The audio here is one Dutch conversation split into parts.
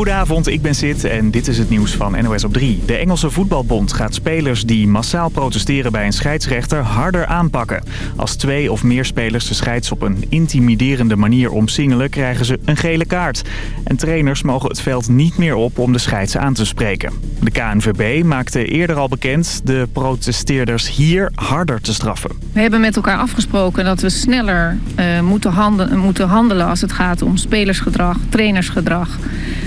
Goedenavond, ik ben Sid en dit is het nieuws van NOS op 3. De Engelse Voetbalbond gaat spelers die massaal protesteren bij een scheidsrechter harder aanpakken. Als twee of meer spelers de scheids op een intimiderende manier omsingelen, krijgen ze een gele kaart. En trainers mogen het veld niet meer op om de scheids aan te spreken. De KNVB maakte eerder al bekend de protesteerders hier harder te straffen. We hebben met elkaar afgesproken dat we sneller uh, moeten, moeten handelen als het gaat om spelersgedrag, trainersgedrag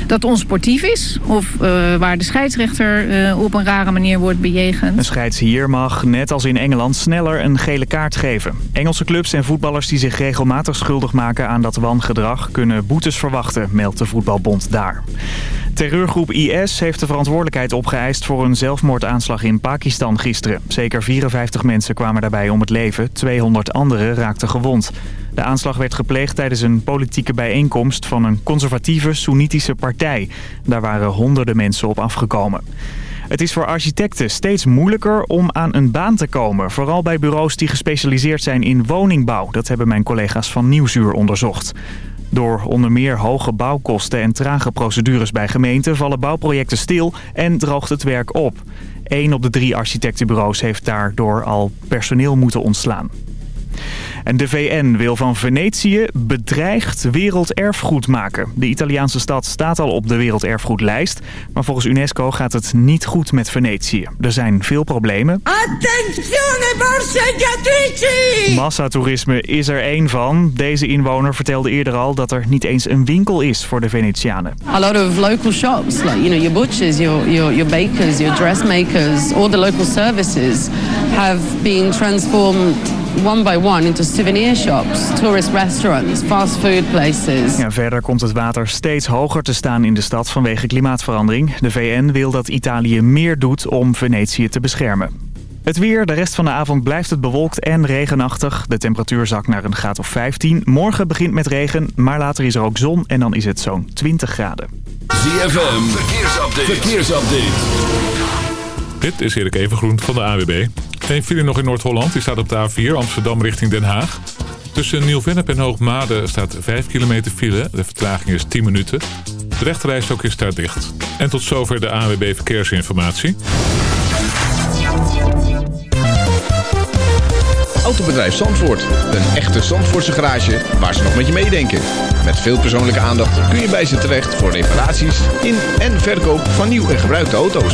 dat onsportief is. Of uh, waar de scheidsrechter uh, op een rare manier wordt bejegend. Een scheids hier mag, net als in Engeland, sneller een gele kaart geven. Engelse clubs en voetballers die zich regelmatig schuldig maken aan dat wangedrag... kunnen boetes verwachten, meldt de voetbalbond daar. Terreurgroep IS heeft de verantwoordelijkheid opgeëist voor een zelfmoordaanslag in Pakistan gisteren. Zeker 54 mensen kwamen daarbij om het leven, 200 anderen raakten gewond. De aanslag werd gepleegd tijdens een politieke bijeenkomst van een conservatieve Soenitische partij. Daar waren honderden mensen op afgekomen. Het is voor architecten steeds moeilijker om aan een baan te komen. Vooral bij bureaus die gespecialiseerd zijn in woningbouw. Dat hebben mijn collega's van Nieuwsuur onderzocht. Door onder meer hoge bouwkosten en trage procedures bij gemeenten vallen bouwprojecten stil en droogt het werk op. Eén op de drie architectenbureaus heeft daardoor al personeel moeten ontslaan. En de VN wil van Venetië bedreigd werelderfgoed maken. De Italiaanse stad staat al op de werelderfgoedlijst. Maar volgens UNESCO gaat het niet goed met Venetië. Er zijn veel problemen. Attenzione borseggiatrici! Massatoerisme is er één van. Deze inwoner vertelde eerder al dat er niet eens een winkel is voor de Venetianen. A lot of local shops, like you know, your butchers, your, your, your bakers, your dressmakers, all the local services have been transformed one by one into souvenir shops, tourist restaurants, fast food places. Ja, verder komt het water steeds hoger te staan in de stad vanwege klimaatverandering. De VN wil dat Italië meer doet om Venetië te beschermen. Het weer, de rest van de avond blijft het bewolkt en regenachtig. De temperatuur zakt naar een graad of 15. Morgen begint met regen, maar later is er ook zon en dan is het zo'n 20 graden. ZFM, verkeersupdate. verkeersupdate. Dit is Erik Evengroen van de AWB. Geen file nog in Noord-Holland. Die staat op de A4 Amsterdam richting Den Haag. Tussen Nieuw-Vennep en Hoogmade staat 5 kilometer file. De vertraging is 10 minuten. De rechterrijstok is daar dicht. En tot zover de AWB Verkeersinformatie. Autobedrijf Zandvoort. Een echte Zandvoortse garage waar ze nog met je meedenken. Met veel persoonlijke aandacht kun je bij ze terecht voor reparaties in en verkoop van nieuw en gebruikte auto's.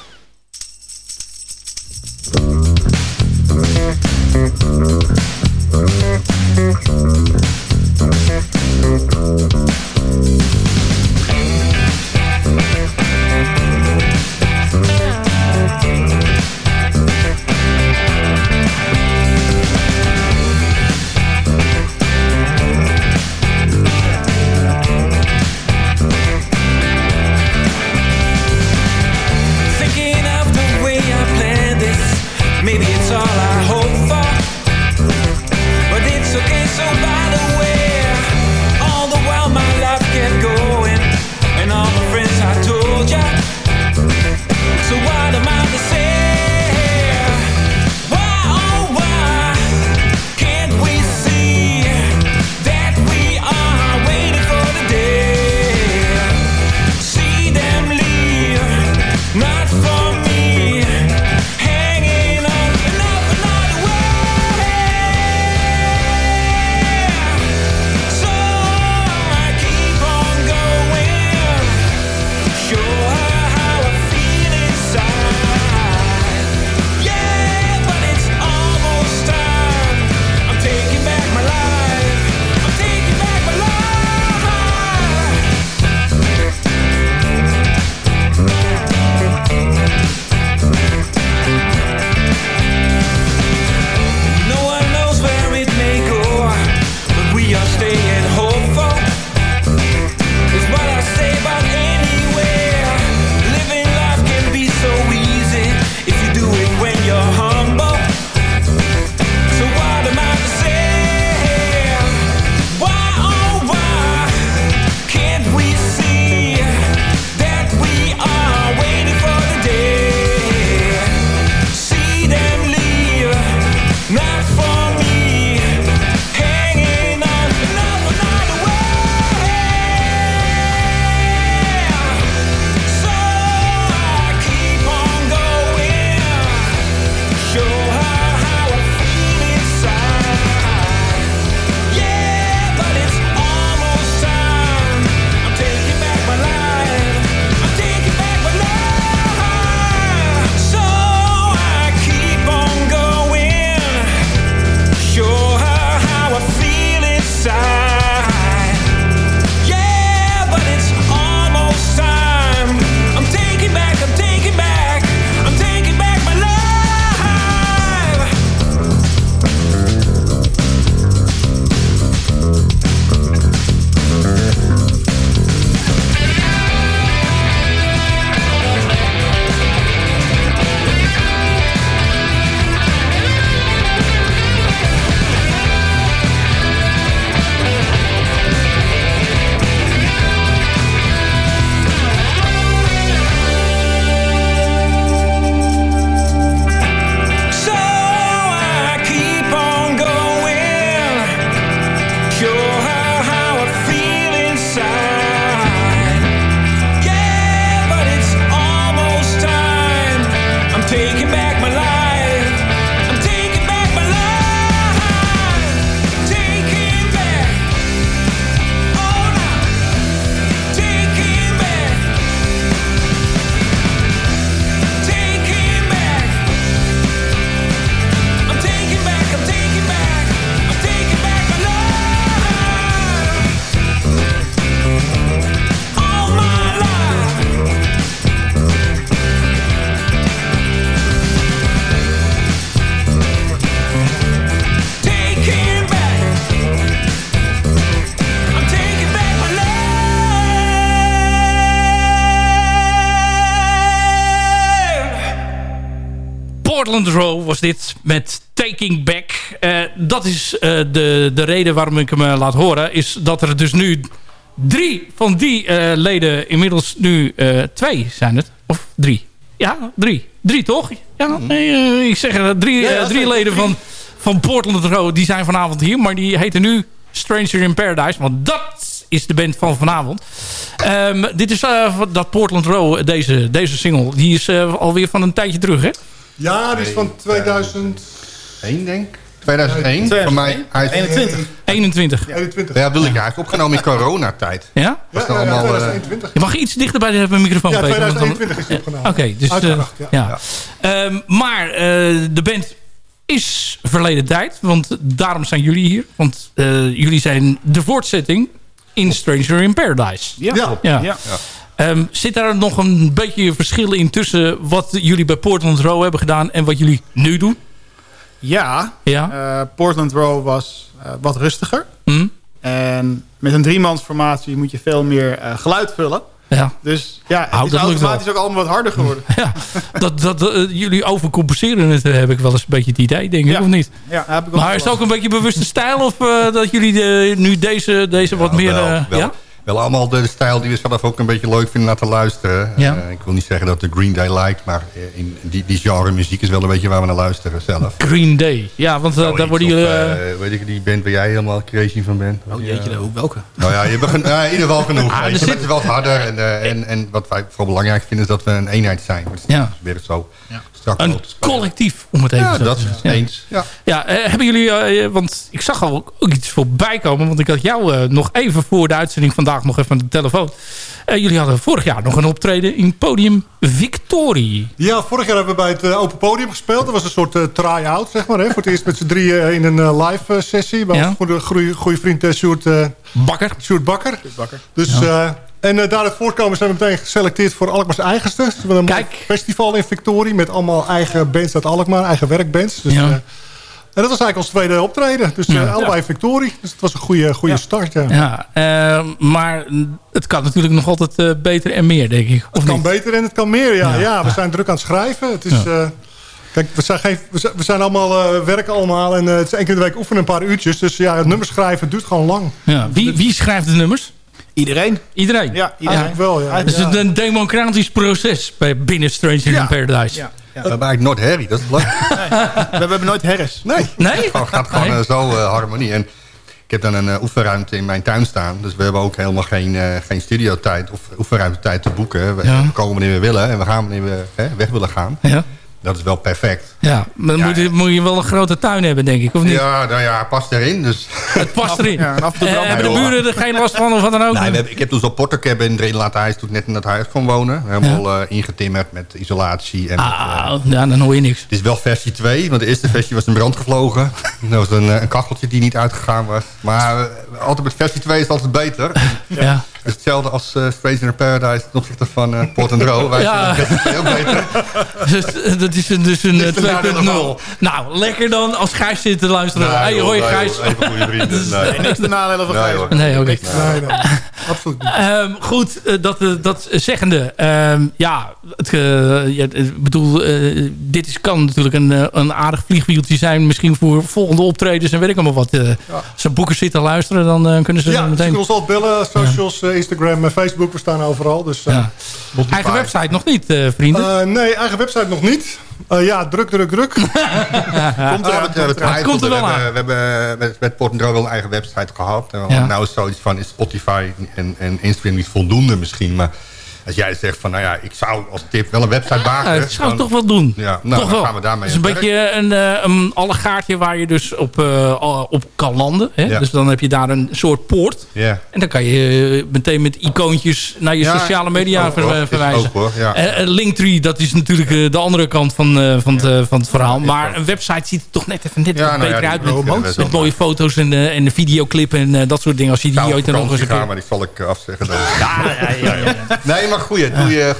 So Portland Row was dit met Taking Back. Uh, dat is uh, de, de reden waarom ik hem uh, laat horen. Is dat er dus nu drie van die leden inmiddels nu twee zijn het. Of drie. Ja, drie. Drie toch? Ja, nee, ik zeg. Drie, ja, drie leden van, van Portland Row die zijn vanavond hier. Maar die heten nu Stranger in Paradise. Want dat is de band van vanavond. Um, dit is dat Portland Row, deze, deze single. Die is alweer van een tijdje terug, hè? Ja, die is van 2001, denk ik. 2001, van mij. Hij is 21. 21. Ja, 21. Ja, wil ik. Hij is opgenomen in coronatijd. Ja? Ja, ja, ja, allemaal, 2021. Je mag iets dichterbij de microfoon. Ja, 2021 is opgenomen. Oké, okay, dus... Uh, ja. ja. Um, maar uh, de band is verleden tijd. Want daarom zijn jullie hier. Want uh, jullie zijn de voortzetting in Stranger in Paradise. Ja. ja. ja. Um, zit daar nog een beetje verschil in tussen wat jullie bij Portland Row hebben gedaan en wat jullie nu doen? Ja, ja. Uh, Portland Row was uh, wat rustiger. Mm. En met een driemansformatie moet je veel meer uh, geluid vullen. Ja. Dus ja, het oh, is automatisch ook allemaal wat harder geworden. ja, dat, dat, uh, jullie overcompenseren het, heb ik wel eens een beetje het idee, denk ik, ja. of niet? Ja, heb ik maar is het ook een beetje bewuste stijl of uh, dat jullie de, nu deze, deze ja, wat meer... Wel, uh, wel. Ja? Wel allemaal de stijl die we zelf ook een beetje leuk vinden naar te luisteren. Ja. Uh, ik wil niet zeggen dat de Green Day lijkt, maar in die, die genre muziek is wel een beetje waar we naar luisteren zelf. Green Day, ja, want uh, daar worden jullie... Uh, weet ik, die band waar jij helemaal crazy van bent. Oh jeetje, nou, welke? Nou ja, je begint uh, in ieder geval genoeg. Ah, je zit... het wel harder en, en, en wat wij vooral belangrijk vinden is dat we een eenheid zijn. Dat is ja. weer zo. Ja. Een collectief, om het even ja, te dat zeggen. Ja. eens. Ja, ja uh, hebben jullie, uh, want ik zag al ook iets voorbij komen, want ik had jou uh, nog even voor de uitzending vandaag nog even aan de telefoon. jullie hadden vorig jaar nog een optreden in Podium Victorie. Ja, vorig jaar hebben we bij het Open Podium gespeeld. Dat was een soort try-out, zeg maar. Hè? Voor het eerst met z'n drieën in een live sessie. Bij ja. onze goede, goede vriend Sjoerd Bakker. Sjoerd Bakker. Bakker. Dus... Ja. En uh, daaruit voortkomen zijn we meteen geselecteerd voor Alkmaar's eigenste. Dus we hebben een festival in Victorie met allemaal eigen bands uit Alkmaar, eigen werkbands. Dus, ja. uh, en dat was eigenlijk ons tweede optreden. Dus uh, allebei ja. Victorie. Dus het was een goede, goede ja. start. Ja, ja maar het kan natuurlijk nog altijd beter en meer, denk ik. Of het kan niet? beter en het kan meer, ja. ja. we zijn druk aan het schrijven. Het is... Kijk, we zijn, geen, we zijn allemaal, uh, werken allemaal en uh, het is één keer de week oefenen een paar uurtjes. Dus ja, het nummer schrijven duurt gewoon lang. Ja. Wie, wie schrijft de nummers? Iedereen. Iedereen? Ja, iedereen. Wel, ja. Het is ja. een democratisch proces bij binnen Stranger ja. in Paradise. Ja. Ja. We hebben eigenlijk nooit herrie, dat is leuk. Nee. We hebben nooit herres. Nee, nee? het gaat gewoon nee. uh, zo uh, harmonie. En ik heb dan een uh, oefenruimte in mijn tuin staan. Dus we hebben ook helemaal geen, uh, geen studiotijd of oefenruimtetijd te boeken. We, ja. we, komen wanneer we willen en we gaan wanneer we hè, weg willen gaan. Ja. Dat is wel perfect. Ja, maar dan ja, moet, je, moet je wel een grote tuin hebben, denk ik, of niet? Ja, nou ja, past erin. Dus. Het past erin. Ja, af en toe uh, hebben de buren er geen last van of wat dan ook? Nee, we hebben, ik heb dus Portercab in Dreden laten huis toen net in dat huis kon wonen. Helemaal ja. uh, ingetimmerd met isolatie. En ah, met, uh, ja, dan hoor je niks. Het is wel versie 2, want de eerste versie was in brand gevlogen. dat was een, een kacheltje die niet uitgegaan was. Maar altijd met versie 2 is het altijd beter. ja. Dus hetzelfde als uh, Stranger in Paradise ten opzichte van uh, Port and Row. Wij ja. beter. dus, dat is een, dus een 2.0. Nou, lekker dan als Gijs zit te luisteren. Nee, hey, hoi nee, Gijs. Even goede vrienden. Nee. niks te nadelen van Gijs. Nee, oké. Okay. Nee. Absoluut niet. Um, goed, uh, dat, uh, dat zeggende. Um, ja, het, uh, ja, ik bedoel, dit is, kan natuurlijk een, een aardig vliegwieltje zijn. Misschien voor volgende optredens en weet ik allemaal wat. Ja. Als ze boekers zitten luisteren, dan kunnen ze ja, meteen... Ja, ze kunnen ons altijd bellen. Socials, ja. Instagram, Facebook, we staan overal. Dus, ja. Eigen website nog niet, vrienden? nee, eigen website nog niet. Uh, ja, druk, druk, druk. komt er, komt er wel aan. We hebben met, met wel een eigen website gehad. Ja. Nou is zoiets van, is Spotify en, en Instagram niet voldoende misschien. Maar als jij zegt van, nou ja, ik zou als tip wel een website maken. Ja, dat zou ik toch wel doen. Ja, nou, toch dan wel. gaan we daarmee Het is een beetje een, een allegaartje waar je dus op, uh, op kan landen. Hè? Ja. Dus dan heb je daar een soort poort. Ja. En dan kan je meteen met icoontjes naar je ja, sociale media ook, ver, hoor. verwijzen. Ook, hoor. Ja. Uh, Linktree, dat is natuurlijk uh, de andere kant van, uh, van, het, van het verhaal. Maar een website ziet er toch net even net ja, nou beter ja, uit. Met, met, met mooie foto's en, en de videoclip en dat soort dingen. Als je die ooit en nog eens een gaan, maar die zal ik afzeggen. Dan. Ja, ja, ja, Nee, maar goeie. Doe je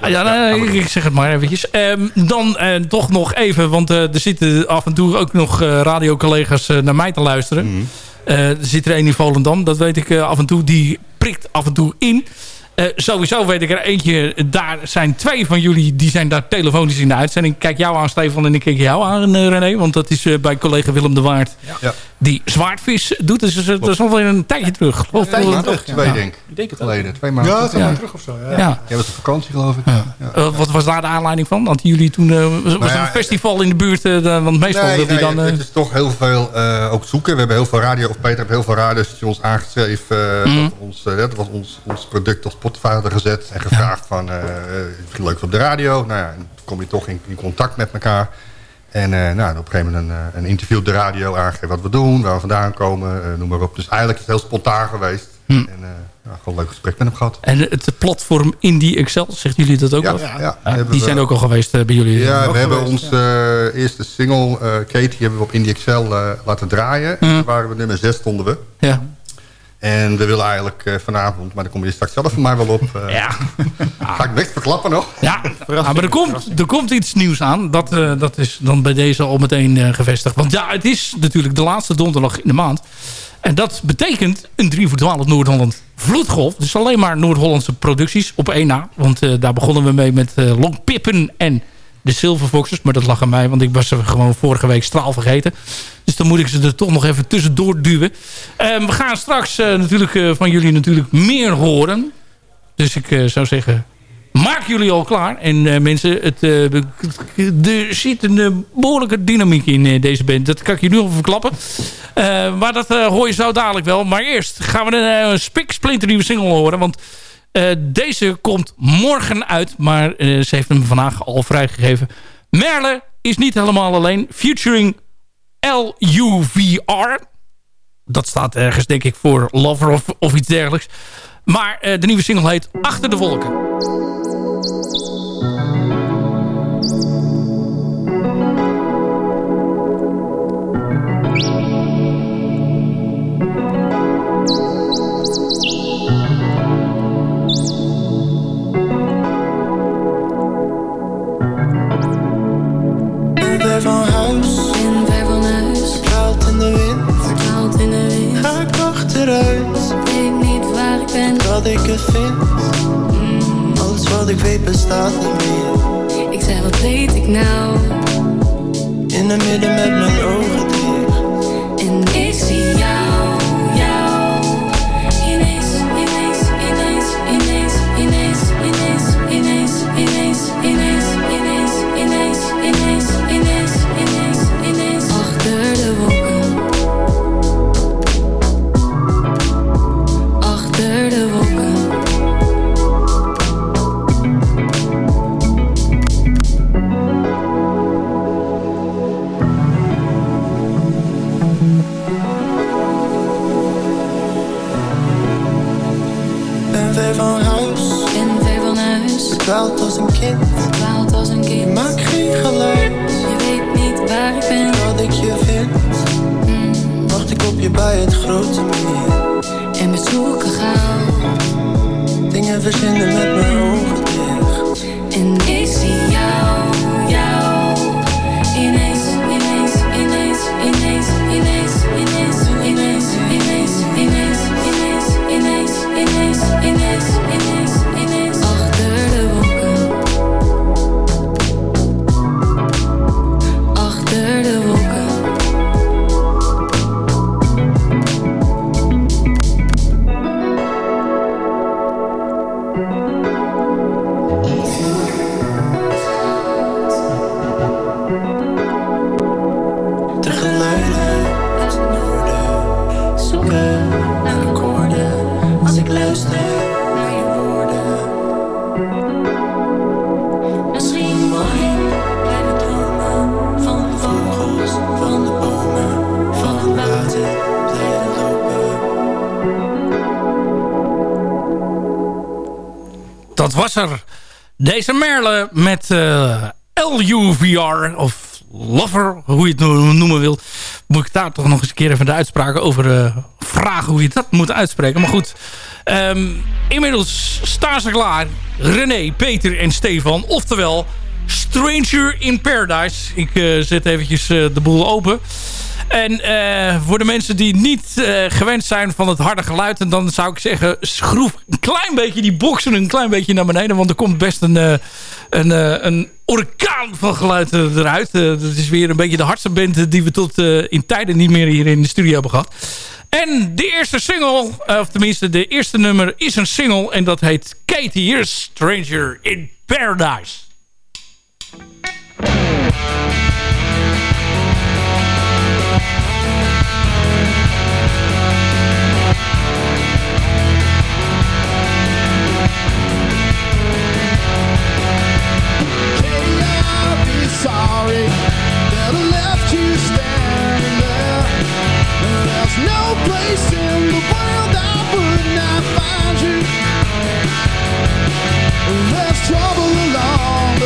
ja, ja, nee, ik, zeg het maar eventjes. Um, dan uh, toch nog even, want uh, er zitten af en toe ook nog uh, radiocollega's naar mij te luisteren. Mm. er zit er een in Volendam, dat weet ik af en toe. Die prikt af en toe in. Uh, sowieso weet ik er eentje, daar zijn twee van jullie, die zijn daar telefonisch in de uitzending. Ik kijk jou aan Stefan en ik kijk jou aan uh, René, want dat is uh, bij collega Willem de Waard. Ja. Die zwaardvis doet, dus dat is alweer een tijdje terug. Ja, een tijdje terug, twee denk ik. Ik denk het geleden, twee maanden. Ja, twee maanden terug of zo. Ja. Ja. Jij was op vakantie geloof ik. wat was daar de aanleiding van? Want jullie toen, was nou er een festival in de buurt, want meestal nee, wil die dan... het is toch heel veel ook zoeken. We hebben heel veel radio, of Peter heeft heel veel radiostations aangeschreven. Mm. dat, ons, dat was ons, ons product op Spotify hadden gezet. En gevraagd van, uh, leuk op de radio. Nou ja, dan kom je toch in, in contact met elkaar. En uh, nou, op een gegeven moment een, een interview op de radio aangegeven wat we doen, waar we vandaan komen, uh, noem maar op. Dus eigenlijk is het heel spontaan geweest. Hm. En ja, gewoon een leuk gesprek met hem gehad. En het platform Indie Excel, zegt jullie dat ook ja, al? Ja, ja. die zijn ook al geweest bij jullie? Ja, we hebben onze eerste single, Katie, hebben we op Indie Excel laten draaien. Hm. Daar waren we nummer 6 stonden we. Ja. En we willen eigenlijk uh, vanavond, maar dan kom je straks zelf van mij wel op. Uh, ja. Ga ik best verklappen nog? Ja, ah, maar er komt, er komt iets nieuws aan. Dat, uh, dat is dan bij deze al meteen gevestigd. Want ja, het is natuurlijk de laatste donderdag in de maand. En dat betekent een 3 voor 12 Noord-Holland vloedgolf. Dus alleen maar Noord-Hollandse producties op één na. Want daar begonnen we mee met Long Pippen en de Silver Foxes. Maar dat lag aan mij, want ik was er gewoon vorige week straal vergeten. Dus dan moet ik ze er toch nog even tussendoor duwen. Uh, we gaan straks uh, natuurlijk uh, van jullie natuurlijk meer horen. Dus ik eh, zou zeggen, maak jullie al klaar. En mensen, het, er zit een behoorlijke dynamiek in deze band. Dat kan ik je nu al verklappen. maar dat hoor je zo dadelijk wel. Maar eerst gaan we een, een spik splinternieuwe single horen. Want uh, deze komt morgen uit, maar uh, ze heeft hem vandaag al vrijgegeven. Merle is niet helemaal alleen. Featuring LUVR. Dat staat ergens denk ik voor Lover of, of iets dergelijks. Maar uh, de nieuwe single heet Achter de Wolken. Wat ik het vind. Mm. Alles wat ik weet bestaat niet meer. Ik zei, wat weet ik nou? In het midden met mijn ogen dicht. Bij het grote meer. En we zoeken gauw. Dingen verzinnen met mijn ogen was er deze Merle met uh, eh, LUVR of Lover, hoe je het noemen wil. Moet ik daar toch nog eens een keer even de uitspraken over uh, vragen hoe je dat moet uitspreken. Maar goed, um, inmiddels staan ze klaar. René, Peter en Stefan. Oftewel, Stranger in Paradise. Ik uh, zet eventjes de boel open. En eh, voor de mensen die niet eh, gewend zijn van het harde geluid... Dan zou ik zeggen, schroef een klein beetje die boksen een klein beetje naar beneden. Want er komt best een, eh, een, een orkaan van geluid eruit. Dat is weer een beetje de hardste band die we tot in tijden niet meer hier in de studio hebben gehad. En de eerste single, of tenminste de eerste nummer, is een single. En dat heet Katie Here's Stranger in Paradise. Trouble along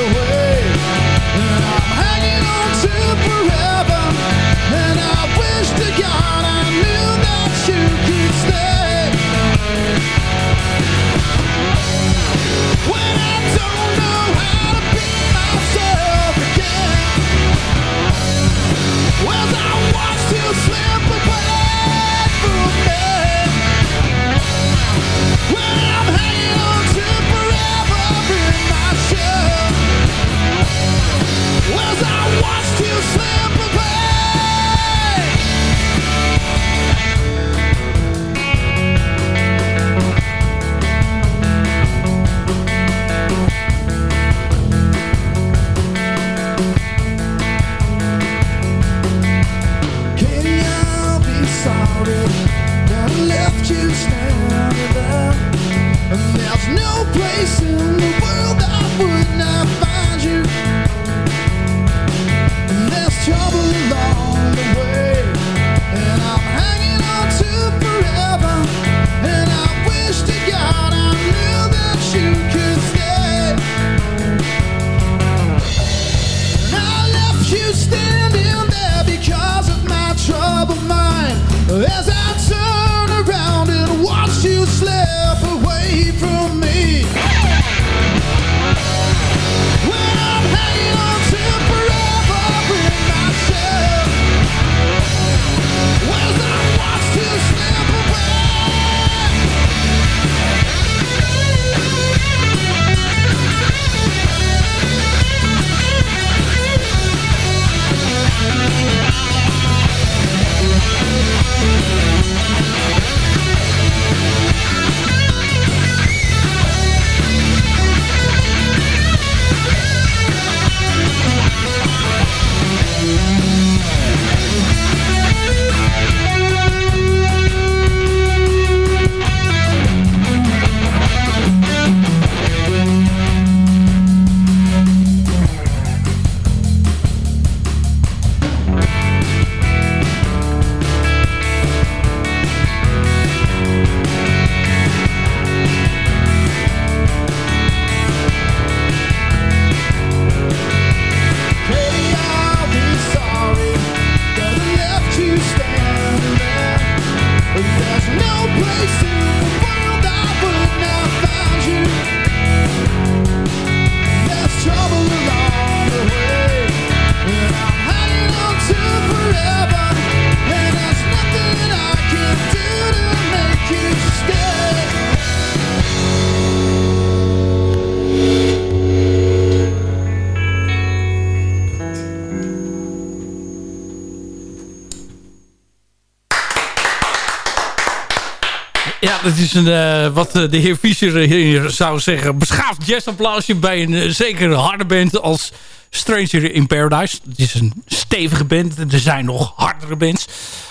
dat is een, eh, wat eh, de heer Fischer hier zou zeggen... beschaafd jazzapplausje bij een zeker harde band als Stranger in Paradise. Het is een stevige band. Er zijn nog hardere bands.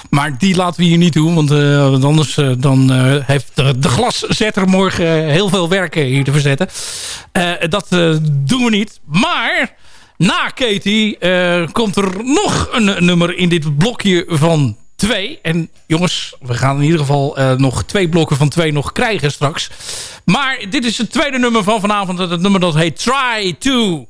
Maar die laten we hier niet doen. Want, eh, anders eh, dan, eh, heeft de, de glaszetter morgen heel veel werk eh, hier te verzetten. Eh, dat eh, doen we niet. Maar na Katie eh, komt er nog een nummer in dit blokje van twee. En jongens, we gaan in ieder geval eh, nog twee blokken van twee nog krijgen straks. Maar dit is het tweede nummer van vanavond. Het nummer dat heet Try To.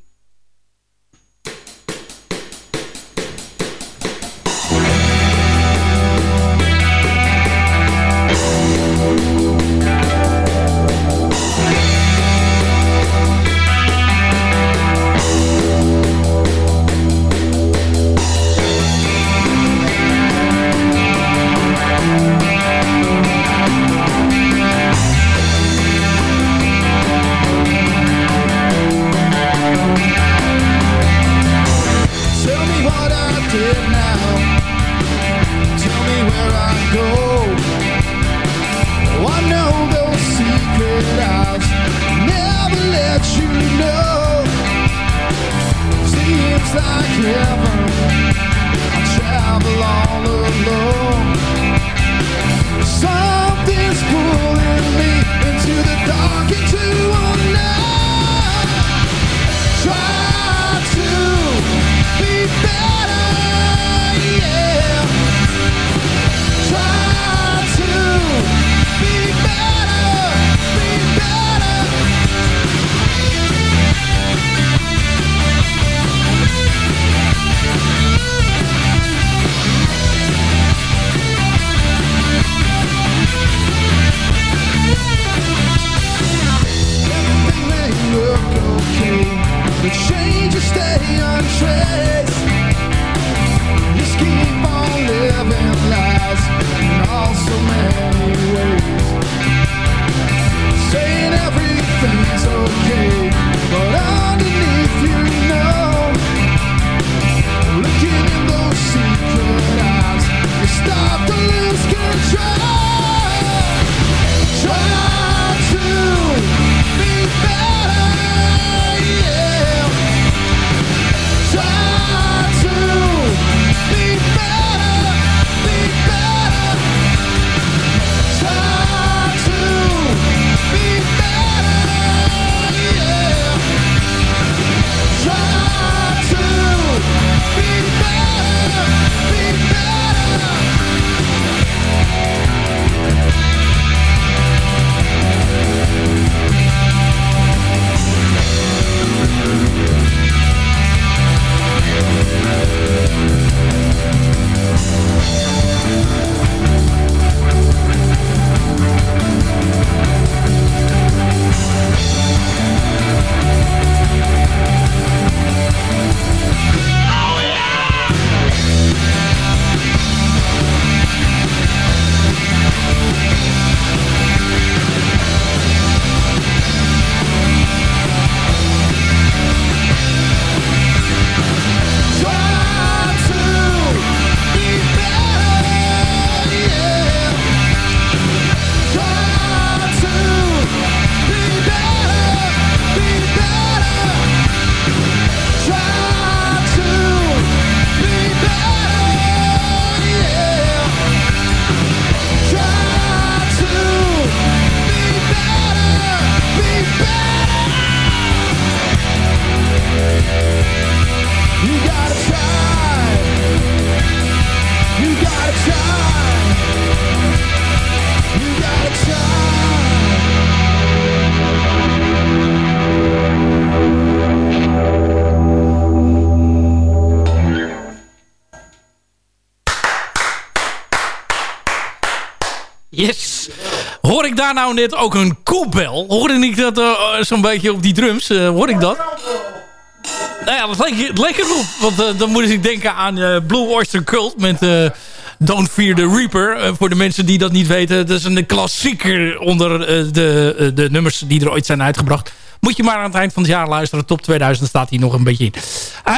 Daar nou net ook een koepel? Hoorde ik dat eh, zo'n beetje op die drums? eh, hoor ik dat? Nou ja, dat leek, het leek erop. Want eh, dan moet ik denken aan Blue Oyster Cult met Don't Fear the Reaper. Voor de mensen die dat niet weten. Dat is een klassieker onder de, de nummers die er ooit zijn uitgebracht. Moet je maar aan het eind van het jaar luisteren. Top 2000 staat hier nog een beetje in.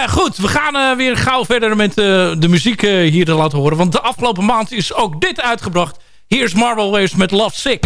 Goed, we gaan weer gauw verder met de muziek hier te laten horen. Want de afgelopen maand is ook dit uitgebracht. Hier is Marble Waves met Love Sick.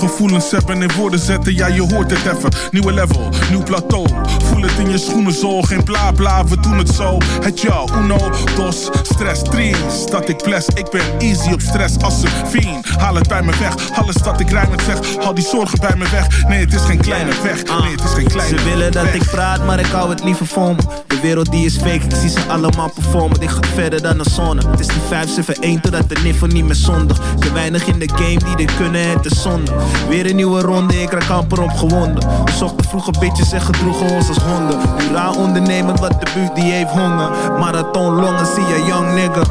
gevoelens hebben in woorden zetten, ja je hoort het even. Nieuwe level, nieuw plateau. Voel het in je schoenen zo, geen bla bla, we doen het zo. Het jou, uno, dos, stress, tres. Dat ik bless, ik ben easy op stress als een fiend. Haal het bij me weg, alles dat ik rijmend zeg. Haal die zorgen bij me weg, nee het is geen kleine weg. Nee het is geen kleine Ze willen dat ik praat, maar ik hou het liever voor me. De wereld die is fake, ik zie ze allemaal performen. Dit gaat verder dan de zone. Het is die 571 totdat de niffel niet meer zondig. Te weinig in de game die dit kunnen, het is zonde. Weer een nieuwe ronde, ik raak amper opgewonden. We zochten vroeger bitches en gedroegen ons als honden. Nu raar ondernemen, wat de buurt die heeft honger. Marathon longen, zie je young nigga.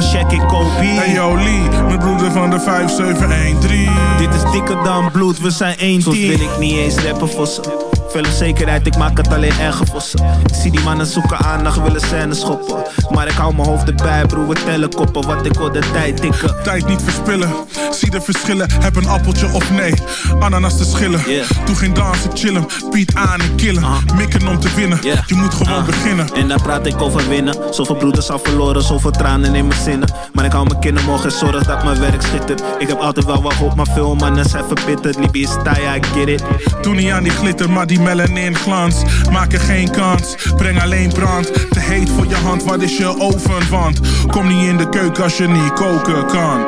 Check in Kobe. Hey yo Lee, mijn broeder van de 5713. Dit is dikker dan bloed, we zijn één team. Soms wil ik niet eens rappen voor ze. Veel zekerheid, ik maak het alleen erger voor ze. Ik zie die mannen zoeken aandacht, willen scène schoppen. Maar ik hou mijn hoofd erbij, broer, we tellen koppen. Wat ik wil de tijd tikken. Tijd niet verspillen, zie de verschillen. Heb een appeltje of nee, ananas te schillen. Doe geen dansen, chillen, Piet aan en killen. Mikken om te winnen, je moet gewoon beginnen. En daar praat ik over winnen. Zoveel broeders al verloren, zoveel tranen in mijn zinnen. Maar ik hou mijn kinderen mogen en zorg dat mijn werk schittert. Ik heb altijd wel wat hoop, maar veel mannen zijn verbitterd. Libië is taai, I get it. Doe niet aan die glitter, maar die melanin glans. Maak er geen kans, breng alleen brand. Te heet voor je hand, wat is je ovenwand? Kom niet in de keuken als je niet koken kan.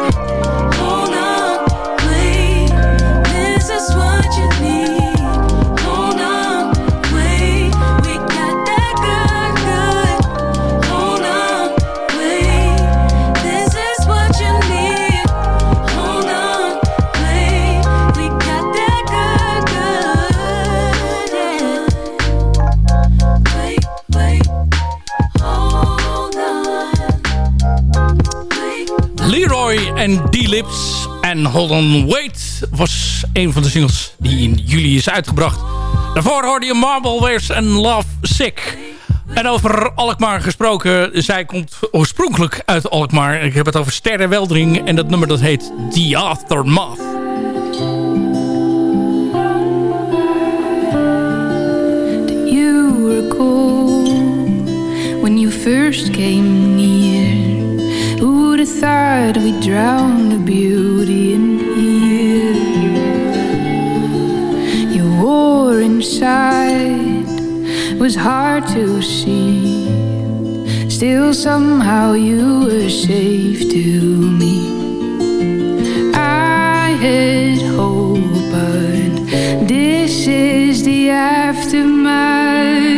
En D-Lips en Hold On Wait was een van de singles die in juli is uitgebracht. Daarvoor hoorde je Marblewares en Love Sick. En over Alkmaar gesproken, zij komt oorspronkelijk uit Alkmaar. Ik heb het over Sterre Weldering en dat nummer dat heet The Aftermath. you recall when you first came near? Would thought we'd drown the beauty in here? Your war inside was hard to see. Still, somehow, you were safe to me. I had hope, but this is the aftermath.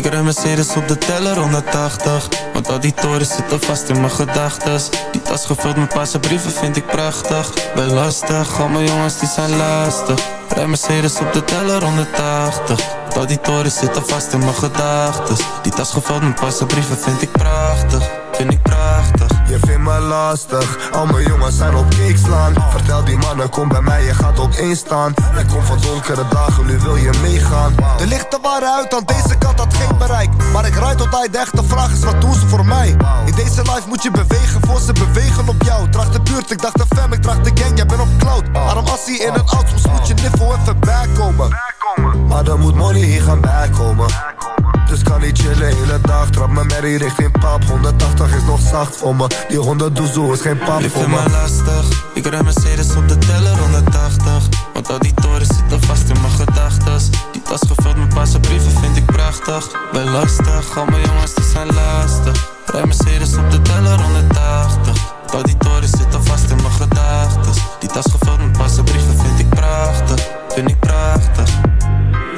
Ik rij Mercedes op de teller 180 Want al die zitten vast in mijn gedachtes. Die tas gevuld met paarse brieven vind ik prachtig. Ben lastig, al mijn jongens die zijn lastig. Rij Mercedes op de teller 180 Want al die torens zitten vast in mijn gedachtes. Die tas gevuld met paarse brieven Vind ik prachtig Je vindt me lastig, al mijn jongens zijn op kick slaan. Vertel die mannen, kom bij mij, je gaat op één staan. Ik kom van donkere dagen, nu wil je meegaan. De lichten waren uit, aan deze kant had geen bereik. Maar ik rijd tot hij de echte vraag is, wat doen ze voor mij? In deze life moet je bewegen, voor ze bewegen op jou. Draag de buurt, ik dacht de fam, ik draag de gang, jij bent op cloud. Arm assie in een auto, moet je niffel even bijkomen. Maar dan moet money hier gaan bijkomen dus kan niet chillen hele dag. Trap mijn merrie richting pap. 180 is nog zacht voor me. Die 100 doezoe is geen pap Je voor me. lastig. Ik rij Mercedes op de teller 180 Want al die torens zitten vast in mijn gedachtes. Die tas gevuld met paarse brieven vind ik prachtig. Ben lastig, al mijn jongens die zijn lastig. Rij Mercedes op de teller 180 Want al die torens zitten vast in mijn gedachtes. Die tas gevuld met paarse brieven vind ik prachtig. Vind ik prachtig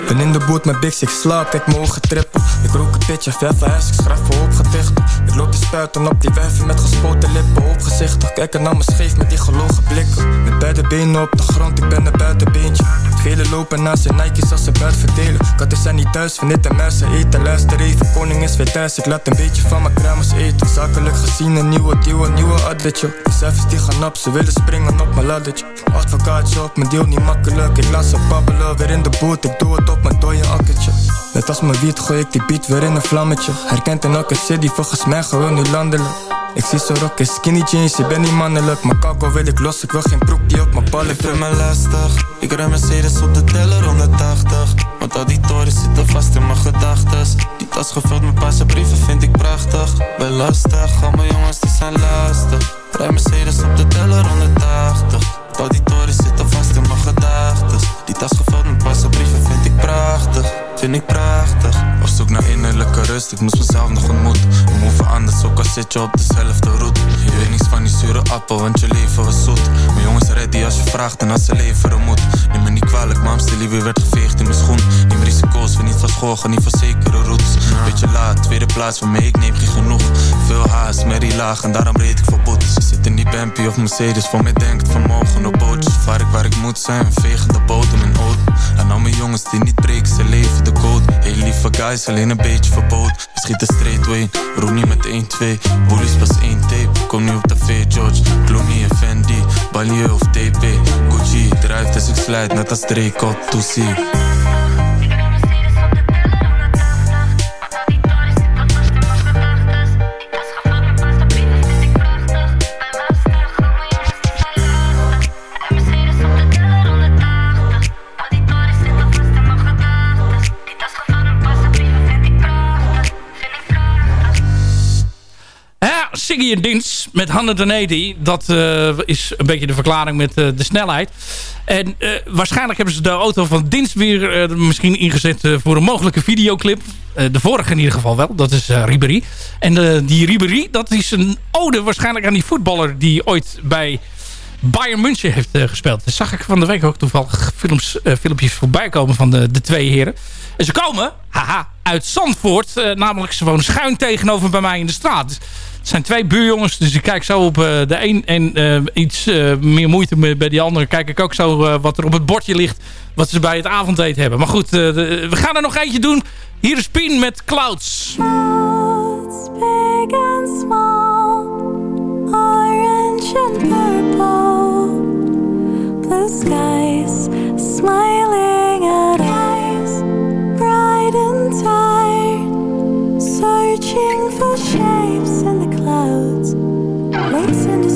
Ben in de boot met Bix, ik slaap, kijk mijn ogen trippen. Ik rook een pitje, verf ijs, ik schrijf voor opgedicht. Ik loop te spuiten op die wijven met gespoten lippen. Opgezichtig, kijken naar me scheef met die gelogen blikken. Met beide benen op de grond, ik ben buitenbeentje Gele lopen naast zijn Nike's als ze buit verdelen. Katten zijn niet thuis, van dit en mensen eten. Luister even, koning is weer thuis, ik laat een beetje van mijn kruimers eten. Zakelijk gezien een nieuwe deal, een nieuwe adletje De cijfers die gaan op, ze willen springen op mijn laddertje. Advocaatje op mijn deel niet makkelijk, ik laat ze babbelen Weer in de boot, ik doe het op mijn dode akkertje. Net als mijn wiet gooi ik die beat weer in een vlammetje. Herkent in elke city, volgens mij gewoon nu landelijk ik zie zo rocken skinny jeans, je bent niet mannelijk Maar kakko wil ik los, ik wil geen broek die op mijn ballen Ik me lastig. Ik rij Mercedes op de teller 180 Want al die torens zitten vast in mijn gedachtes. Die tas gevuld met paarse brieven vind ik prachtig. Ben lastig, al mijn jongens die zijn lastig. Rij Mercedes op de teller 180 Want al die torens zitten vast in mijn gedachtes. Die tas gevuld met paarse brieven vind ik prachtig Vind ik prachtig. Op zoek naar innerlijke rust, ik moest mezelf nog ontmoeten. We moeven anders, ook al zit je op dezelfde route. Je weet niks van die zure appel, want je leven was zoet. Mijn jongens ready als je vraagt en als ze leveren moet. Neem me niet kwalijk, maar Amstel weer werd geveegd in mijn schoen. Neem risico's, we niet van school, niet van zekere routes. Beetje laat, tweede plaats van mij, ik neem geen genoeg. Veel haast, merrie laag en daarom reed ik voor boetes. Zit in die Bampi of Mercedes, voor mij denkt vermogen op bootjes. Vaar ik waar ik moet zijn, vegen de bodem En al mijn jongens die niet breken, ze leven de code. Heel lieve guys, alleen een beetje verboden. We schieten straight way, roep niet met 1-2 Bullies pas 1 tape, kom nu op tv George. Clooney en Fendi, Balieu of TP Gucci, drijft als ik slijt, net als Drake op Toesie Siggy en Dins met 180. Dat eh, is een beetje de verklaring met eh, de snelheid. En eh, waarschijnlijk hebben ze de auto van Dins weer misschien ingezet voor een mogelijke videoclip. De vorige in ieder geval wel. Dat is Ribéry. En die Ribéry, dat is een ode waarschijnlijk aan die voetballer die ooit bij Bayern München heeft gespeeld. Dat zag ik van de week ook toevallig films, filmpjes voorbij komen van de, de twee heren. En ze komen, haha, uit Zandvoort. namelijk ze wonen schuin tegenover bij mij in de straat. Het zijn twee buurjongens, dus ik kijk zo op eh, de een. En eh, iets eh, meer moeite bij die andere kijk ik ook zo wat er op het bordje ligt. Wat ze bij het avondeten hebben. Maar goed, we gaan er nog eentje doen. Hier is Pien met Clouds. big and small, orange and purple, blue skies, smiling at eyes, bright and tired, searching for shapes in the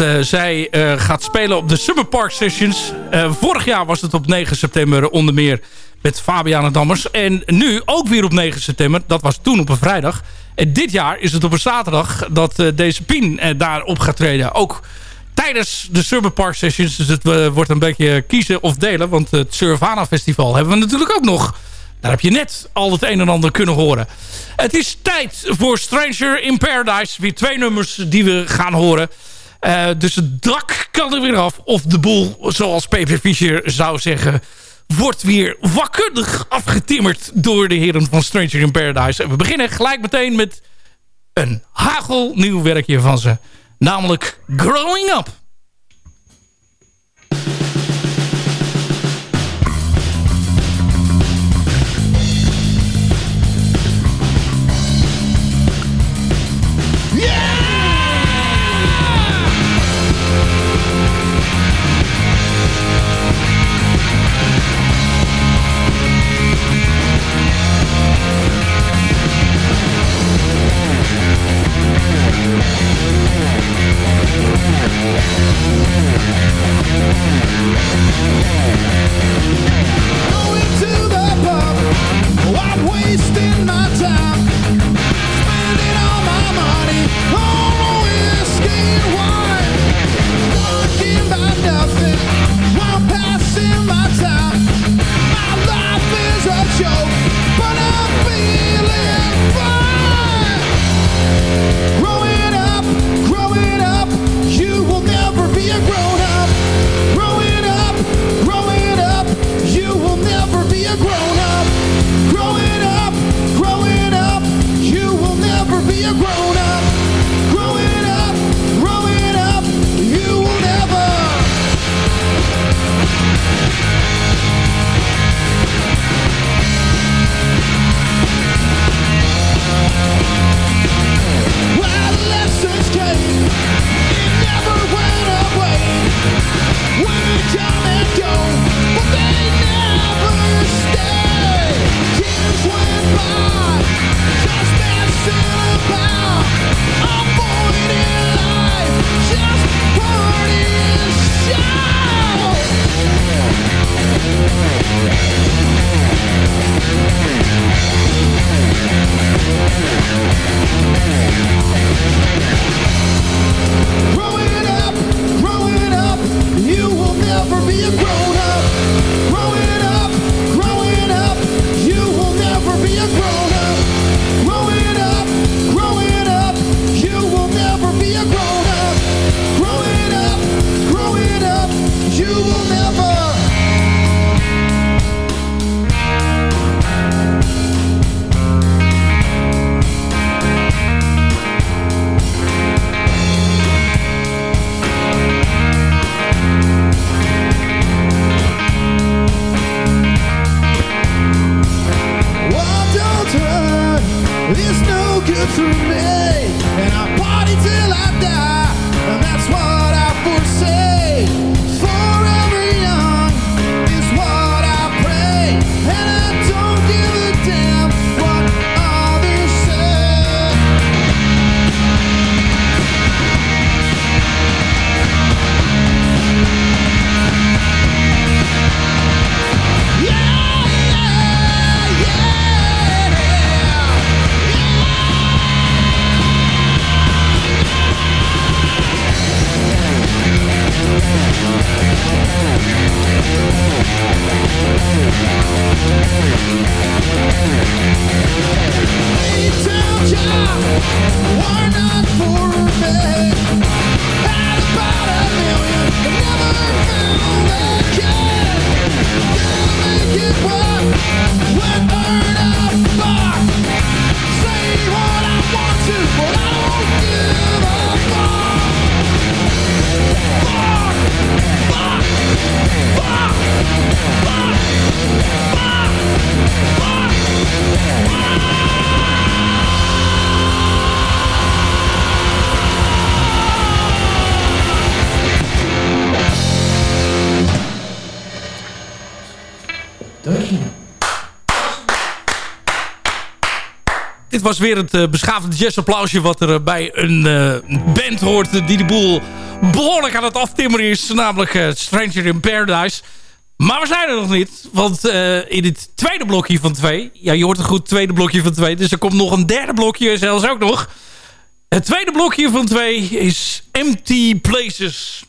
eh, zij eh, gaat spelen op de Summer Park Sessions. Eh, vorig jaar was het op 9 september onder meer met Fabiana Dammers. En nu ook weer op 9 september. Dat was toen op een vrijdag. En dit jaar is het op een zaterdag dat deze Pien daar op gaat treden. Ook tijdens de Summer Park Sessions. Dus het wordt een beetje kiezen of delen. Want het Surfana Festival hebben we natuurlijk ook nog. Daar heb je net al het een en ander kunnen horen. Het is tijd voor Stranger in Paradise. Weer twee nummers die we gaan horen. Eh, dus het dak kan er weer af. Of de boel, zoals Peter Fischer zou zeggen... wordt weer wakkundig afgetimmerd door de heren van Stranger in Paradise. En we beginnen gelijk meteen met een hagelnieuw werkje van ze. Namelijk Growing Up. Going to the pub, white wasted Was weer het eh, beschavende jazzapplausje wat er eh, bij een eh, band hoort die de boel behoorlijk aan het aftimmeren is. Namelijk Stranger in Paradise. Maar we zijn er nog niet. Want in het tweede blokje van twee... Ja, je hoort het goed, tweede blokje van twee. Dus er komt nog een derde blokje zelfs ook nog. Het tweede blokje van twee is Empty Places.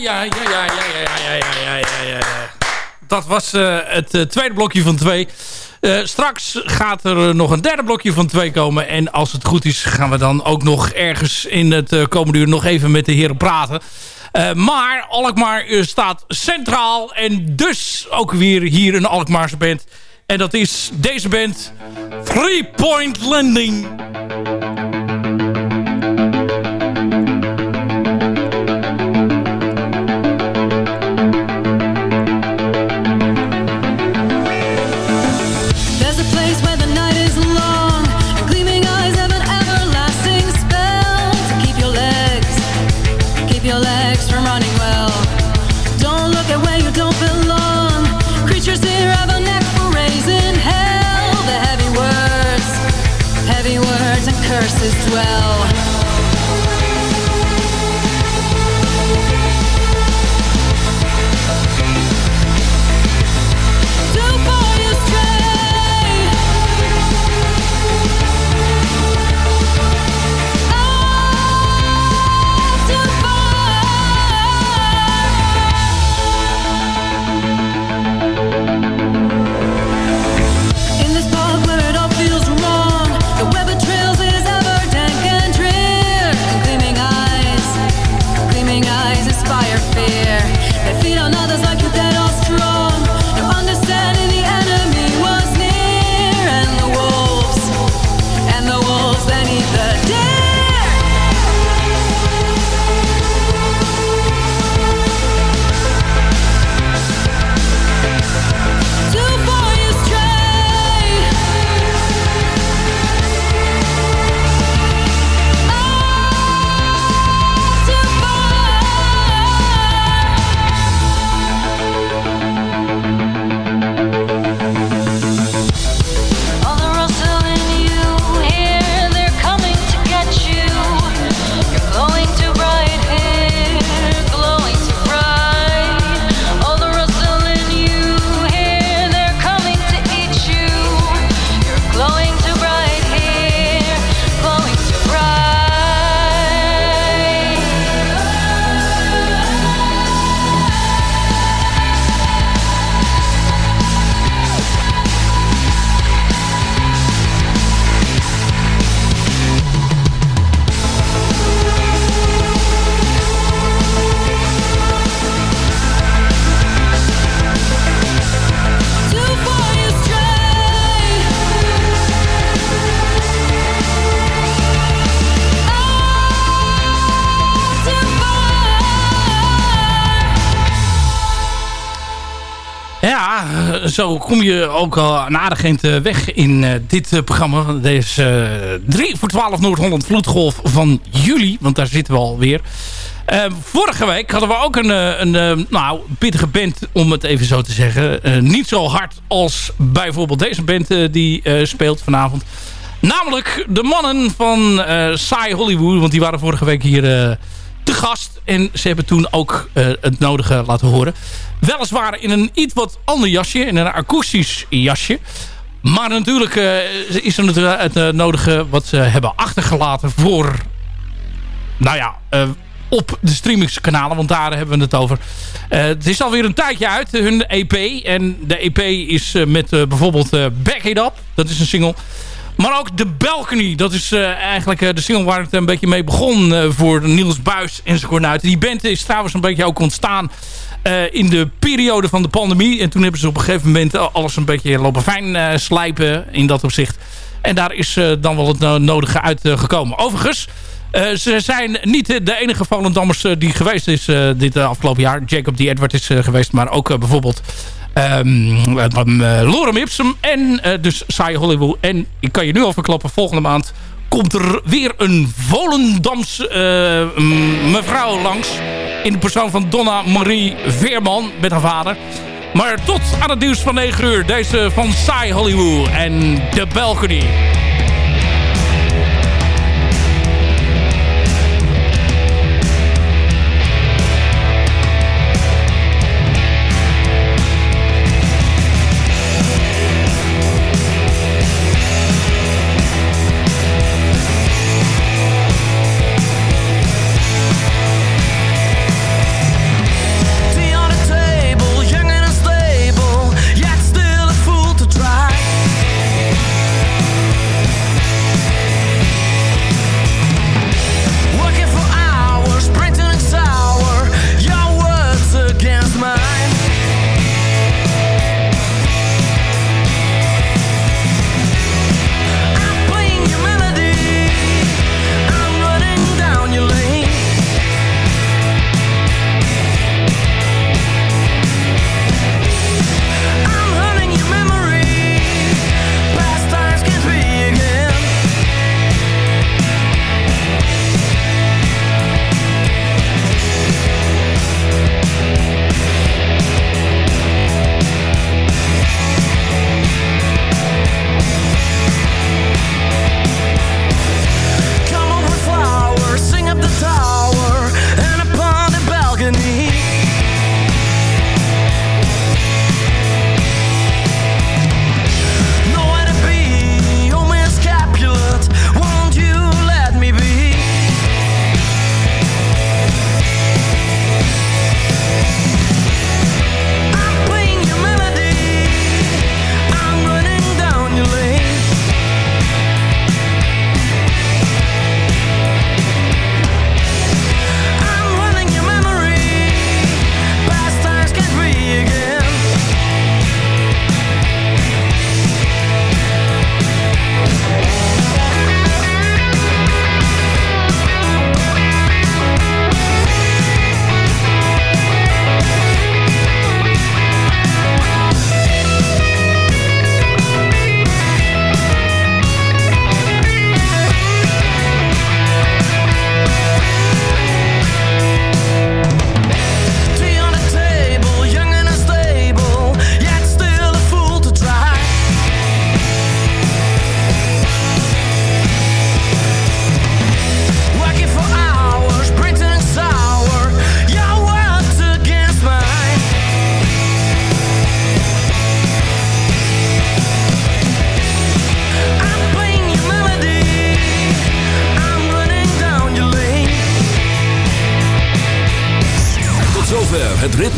Ja, ja, ja, ja, ja, ja, ja, ja, ja. Dat was uh, het uh, tweede blokje van twee. Uh, straks gaat er nog een derde blokje van twee komen. En als het goed is gaan we dan ook nog ergens in het komende uur nog even met de heren praten. maar Alkmaar staat centraal en dus ook weer hier een Alkmaarse band. En dat is deze band Three Point Landing. Zo kom je ook al een aardig eind weg in uh, dit uh, programma. Deze uh, 3 voor 12 Noord-Holland Vloedgolf van juli. Want daar zitten we alweer. vorige week hadden we ook een, een nou, pittige band, om het even zo te zeggen. niet zo hard als bijvoorbeeld deze band die speelt vanavond. Namelijk de mannen van Sai Hollywood. Want die waren vorige week hier te gast. En ze hebben toen ook het nodige laten horen. Weliswaar in een iets wat ander jasje. In een akoestisch jasje. Maar natuurlijk uh, is er het uh, nodige wat ze hebben achtergelaten voor... Nou ja, op de streamingskanalen. Want daar hebben we het over. het is alweer een tijdje uit, hun EP. En de EP is met bijvoorbeeld Back It Up. Dat is een single. Maar ook The Balcony. Dat is eigenlijk de single waar het een beetje mee begon voor Niels Buis zijn kornuiten. Die band is trouwens een beetje ook ontstaan uh, in de periode van de pandemie. En toen hebben ze op een gegeven moment alles een beetje lopen fijn uh, slijpen in dat opzicht. En daar is uh, dan wel het nodige uitgekomen. Overigens, ze zijn niet de enige Volendammers die geweest is dit afgelopen jaar. Jacob D. Edward is geweest, maar ook bijvoorbeeld um, Lorem Ipsum en dus Saai Hollywood. En ik kan je nu al verklappen, volgende maand komt er weer een Volendams mevrouw langs. In de persoon van Donna Marie Veerman met haar vader. Maar tot aan het nieuws van 9 uur. Deze van Sai Hollywood en The Balcony.